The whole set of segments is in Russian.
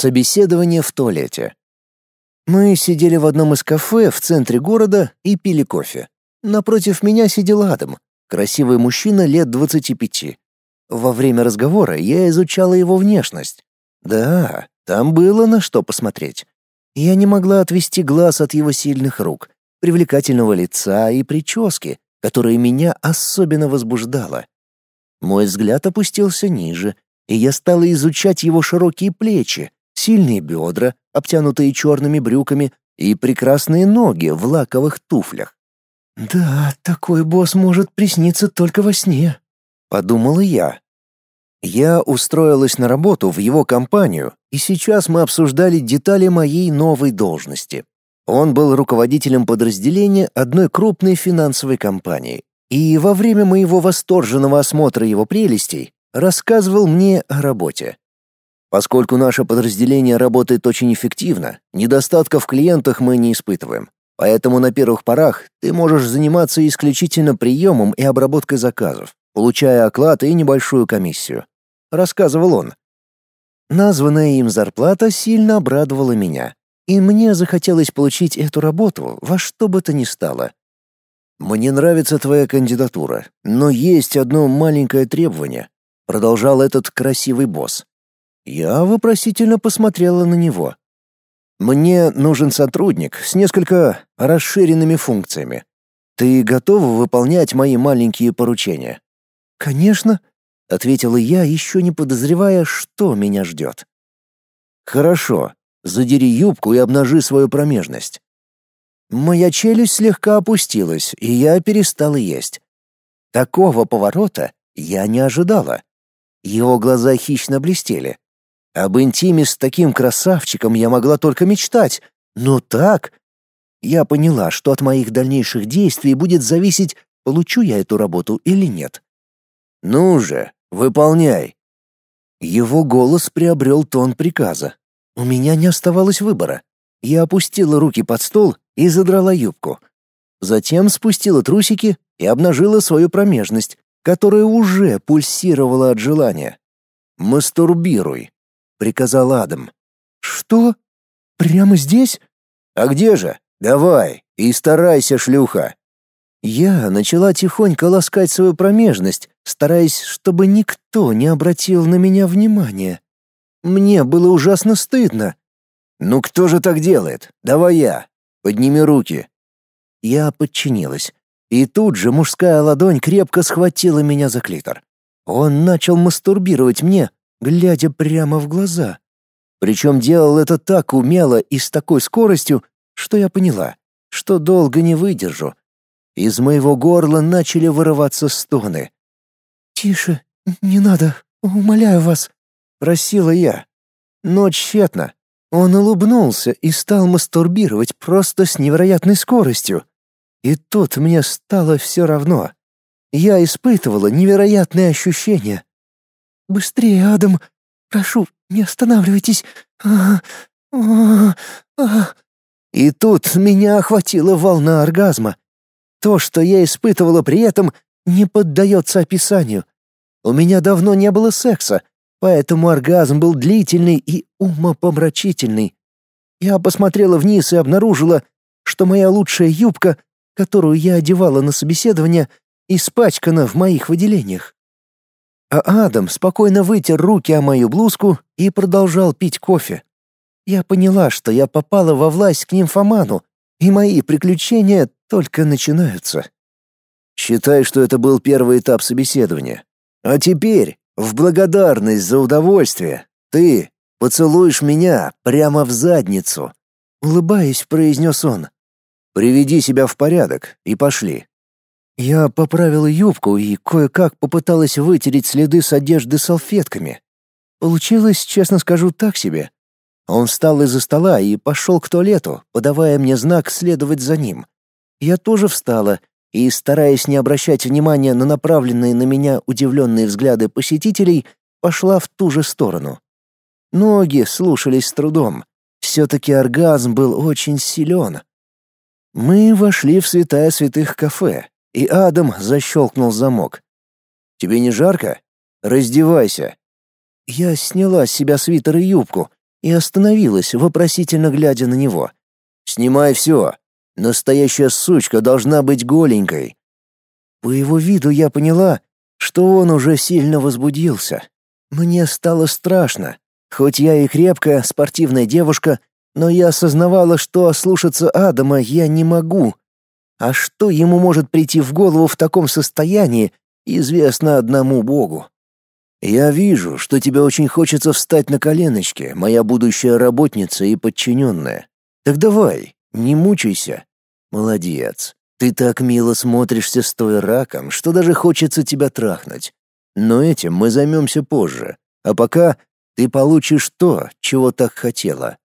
Собеседование в туалете. Мы сидели в одном из кафе в центре города и пили кофе. Напротив меня сидел Адам, красивый мужчина лет 25. Во время разговора я изучала его внешность. Да, там было на что посмотреть. Я не могла отвести глаз от его сильных рук, привлекательного лица и прически, которая меня особенно возбуждала. Мой взгляд опустился ниже, и я стала изучать его широкие плечи, сильные бедра, обтянутые черными брюками, и прекрасные ноги в лаковых туфлях. «Да, такой босс может присниться только во сне», — подумала я. Я устроилась на работу в его компанию, и сейчас мы обсуждали детали моей новой должности. Он был руководителем подразделения одной крупной финансовой компании, и во время моего восторженного осмотра его прелестей рассказывал мне о работе. Поскольку наше подразделение работает очень эффективно, недостатков в клиентах мы не испытываем. Поэтому на первых порах ты можешь заниматься исключительно приемом и обработкой заказов, получая оклад и небольшую комиссию, рассказывал он. Названная им зарплата сильно обрадовала меня, и мне захотелось получить эту работу во что бы то ни стало. Мне нравится твоя кандидатура, но есть одно маленькое требование, продолжал этот красивый босс. Я вопросительно посмотрела на него. Мне нужен сотрудник с несколько расширенными функциями. Ты готова выполнять мои маленькие поручения? Конечно, ответила я, еще не подозревая, что меня ждет. Хорошо. Задери юбку и обнажи свою промежность. Моя челюсть слегка опустилась, и я перестала есть. Такого поворота я не ожидала. Его глаза хищно блестели. Об интиме с таким красавчиком я могла только мечтать. Но так... Я поняла, что от моих дальнейших действий будет зависеть, получу я эту работу или нет. «Ну же, выполняй!» Его голос приобрел тон приказа. У меня не оставалось выбора. Я опустила руки под стол и задрала юбку. Затем спустила трусики и обнажила свою промежность, которая уже пульсировала от желания. «Мастурбируй», — приказал Адам. «Что? Прямо здесь?» «А где же? Давай, и старайся, шлюха!» Я начала тихонько ласкать свою промежность, стараясь, чтобы никто не обратил на меня внимания. Мне было ужасно стыдно. «Ну кто же так делает? Давай я. Подними руки». Я подчинилась. И тут же мужская ладонь крепко схватила меня за клитор. Он начал мастурбировать мне, глядя прямо в глаза. Причем делал это так умело и с такой скоростью, что я поняла, что долго не выдержу. Из моего горла начали вырываться стоны. «Тише, не надо, умоляю вас», — просила я. Но тщетно. Он улыбнулся и стал мастурбировать просто с невероятной скоростью. И тут мне стало все равно. Я испытывала невероятные ощущения. «Быстрее, Адам! Прошу, не останавливайтесь! А, а, а. И тут меня охватила волна оргазма. То, что я испытывала при этом, не поддается описанию. У меня давно не было секса, поэтому оргазм был длительный и умопомрачительный. Я посмотрела вниз и обнаружила, что моя лучшая юбка, которую я одевала на собеседование, испачкана в моих выделениях. А Адам спокойно вытер руки о мою блузку и продолжал пить кофе. Я поняла, что я попала во власть к нимфоману, и мои приключения только начинаются. Считай, что это был первый этап собеседования. А теперь в благодарность за удовольствие ты поцелуешь меня прямо в задницу, улыбаясь, произнес он. Приведи себя в порядок и пошли. Я поправила юбку и кое-как попыталась вытереть следы с одежды салфетками. Получилось, честно скажу, так себе. Он встал из-за стола и пошел к туалету, подавая мне знак следовать за ним. Я тоже встала и, стараясь не обращать внимания на направленные на меня удивленные взгляды посетителей, пошла в ту же сторону. Ноги слушались с трудом. Все-таки оргазм был очень силен. Мы вошли в святая святых кафе, и Адам защелкнул замок. «Тебе не жарко? Раздевайся». Я сняла с себя свитер и юбку, и остановилась, вопросительно глядя на него. «Снимай все. Настоящая сучка должна быть голенькой». По его виду я поняла, что он уже сильно возбудился. Мне стало страшно. Хоть я и крепкая, спортивная девушка, но я осознавала, что ослушаться Адама я не могу. А что ему может прийти в голову в таком состоянии, известно одному Богу. «Я вижу, что тебе очень хочется встать на коленочки, моя будущая работница и подчиненная. Так давай, не мучайся. Молодец. Ты так мило смотришься с той раком, что даже хочется тебя трахнуть. Но этим мы займемся позже. А пока ты получишь то, чего так хотела».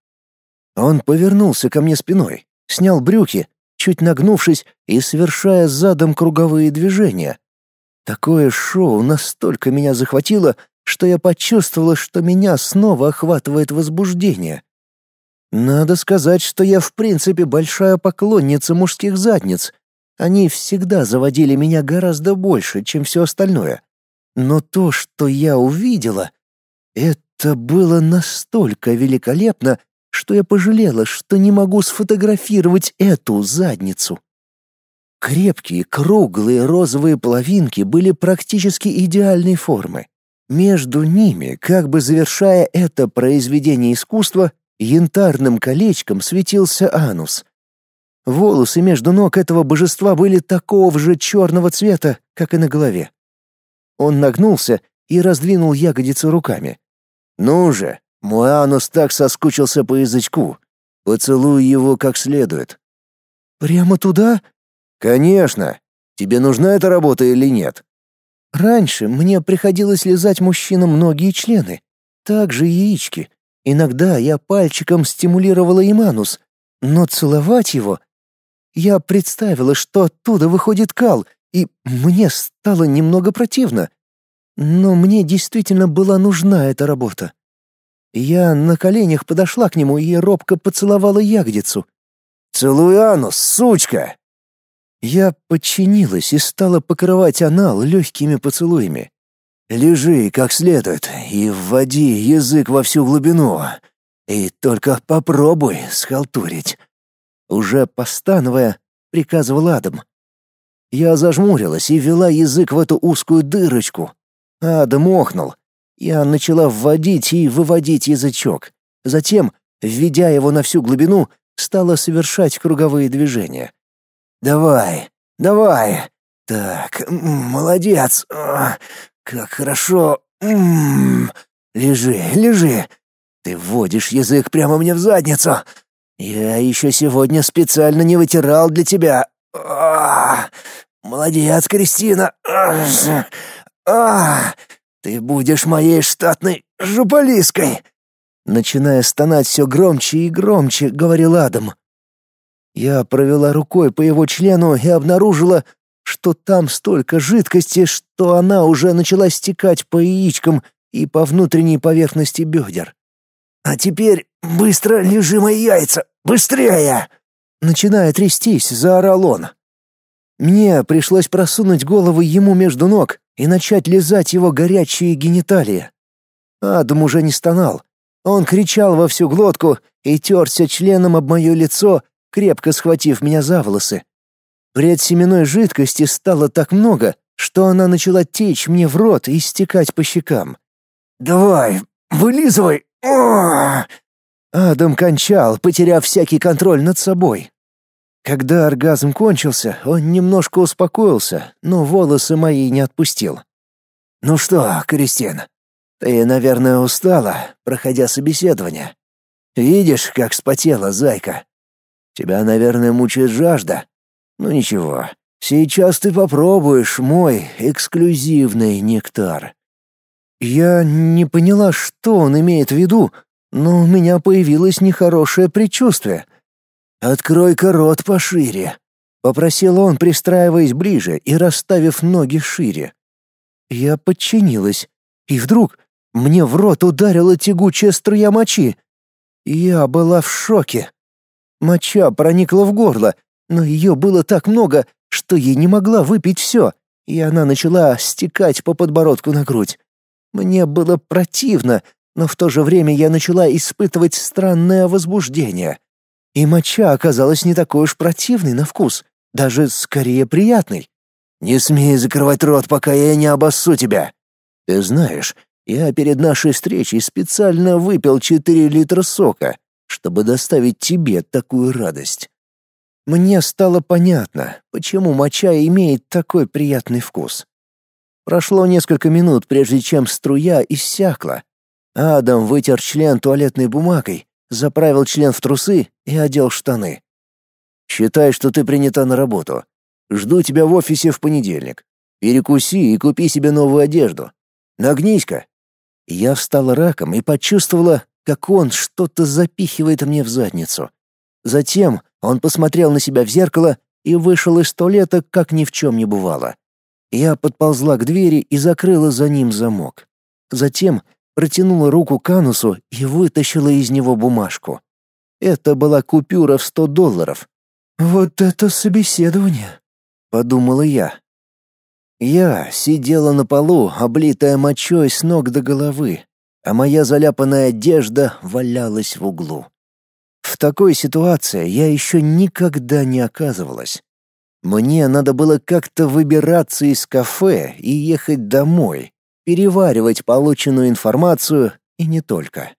Он повернулся ко мне спиной, снял брюки, чуть нагнувшись и совершая задом круговые движения, Такое шоу настолько меня захватило, что я почувствовала, что меня снова охватывает возбуждение. Надо сказать, что я в принципе большая поклонница мужских задниц. Они всегда заводили меня гораздо больше, чем все остальное. Но то, что я увидела, это было настолько великолепно, что я пожалела, что не могу сфотографировать эту задницу. Крепкие, круглые розовые половинки были практически идеальной формы. Между ними, как бы завершая это произведение искусства, янтарным колечком светился анус. Волосы между ног этого божества были такого же черного цвета, как и на голове. Он нагнулся и раздвинул ягодицы руками. «Ну же, мой анус так соскучился по язычку. Поцелуй его как следует». «Прямо туда?» Конечно. Тебе нужна эта работа или нет? Раньше мне приходилось лизать мужчинам многие члены, также яички. Иногда я пальчиком стимулировала им анус, но целовать его... Я представила, что оттуда выходит кал, и мне стало немного противно. Но мне действительно была нужна эта работа. Я на коленях подошла к нему и робко поцеловала ягодицу. «Целуй анус, сучка!» Я подчинилась и стала покрывать анал легкими поцелуями. «Лежи как следует и вводи язык во всю глубину. И только попробуй схалтурить». Уже постановая, приказывал Адам. Я зажмурилась и вела язык в эту узкую дырочку. Адам охнул. Я начала вводить и выводить язычок. Затем, введя его на всю глубину, стала совершать круговые движения. Давай, давай. Так, молодец. Как хорошо. Лежи, лежи. Ты вводишь язык прямо мне в задницу. Я еще сегодня специально не вытирал для тебя. Молодец, Кристина. Ты будешь моей штатной журналисткой. Начиная стонать все громче и громче, говорил Адам. Я провела рукой по его члену и обнаружила, что там столько жидкости, что она уже начала стекать по яичкам и по внутренней поверхности бедер. «А теперь быстро лежи мои яйца! Быстрее!» Начиная трястись, заорал он. Мне пришлось просунуть голову ему между ног и начать лизать его горячие гениталии. Адам уже не стонал. Он кричал во всю глотку и терся членом об мое лицо, крепко схватив меня за волосы. Предсеменной жидкости стало так много, что она начала течь мне в рот и стекать по щекам. «Давай, вылизывай!» Адам кончал, потеряв всякий контроль над собой. Когда оргазм кончился, он немножко успокоился, но волосы мои не отпустил. «Ну что, Кристин, ты, наверное, устала, проходя собеседование. Видишь, как спотела зайка?» Тебя, наверное, мучает жажда. Ну ничего, сейчас ты попробуешь мой эксклюзивный нектар. Я не поняла, что он имеет в виду, но у меня появилось нехорошее предчувствие. «Открой-ка рот пошире», — попросил он, пристраиваясь ближе и расставив ноги шире. Я подчинилась, и вдруг мне в рот ударила тягучая струя мочи. Я была в шоке. Моча проникла в горло, но ее было так много, что ей не могла выпить все, и она начала стекать по подбородку на грудь. Мне было противно, но в то же время я начала испытывать странное возбуждение. И моча оказалась не такой уж противной на вкус, даже скорее приятной. «Не смей закрывать рот, пока я не обоссу тебя!» «Ты знаешь, я перед нашей встречей специально выпил 4 литра сока, чтобы доставить тебе такую радость». Мне стало понятно, почему моча имеет такой приятный вкус. Прошло несколько минут, прежде чем струя иссякла. Адам вытер член туалетной бумагой, заправил член в трусы и одел штаны. «Считай, что ты принята на работу. Жду тебя в офисе в понедельник. Перекуси и купи себе новую одежду. Нагнись-ка». Я встала раком и почувствовала, как он что-то запихивает мне в задницу. Затем он посмотрел на себя в зеркало и вышел из туалета, как ни в чем не бывало. Я подползла к двери и закрыла за ним замок. Затем протянула руку к анусу и вытащила из него бумажку. Это была купюра в сто долларов. «Вот это собеседование!» — подумала я. Я сидела на полу, облитая мочой с ног до головы, а моя заляпанная одежда валялась в углу. В такой ситуации я еще никогда не оказывалась. Мне надо было как-то выбираться из кафе и ехать домой, переваривать полученную информацию и не только.